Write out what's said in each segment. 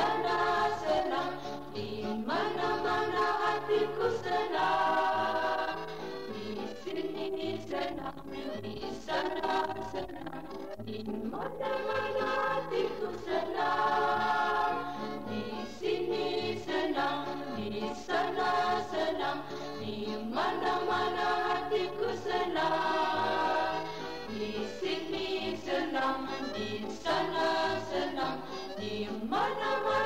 senang-senang Di mana-mana hatiku senang Di sini senang, di sana senang Di mana-mana hatiku senang Di sini senang, di sana Panama.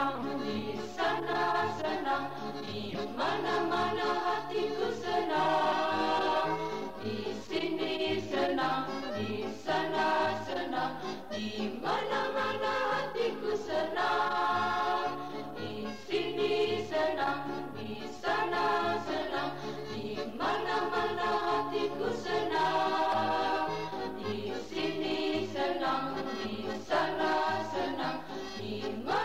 kamu di sana senang Di mana-mana hatiku senang Di sini senang, di sana senang Di mana-mana hatiku senang Di sini senang, di sana senang Di mana-mana hatiku senang. Di sini senang, di sana senang Di mana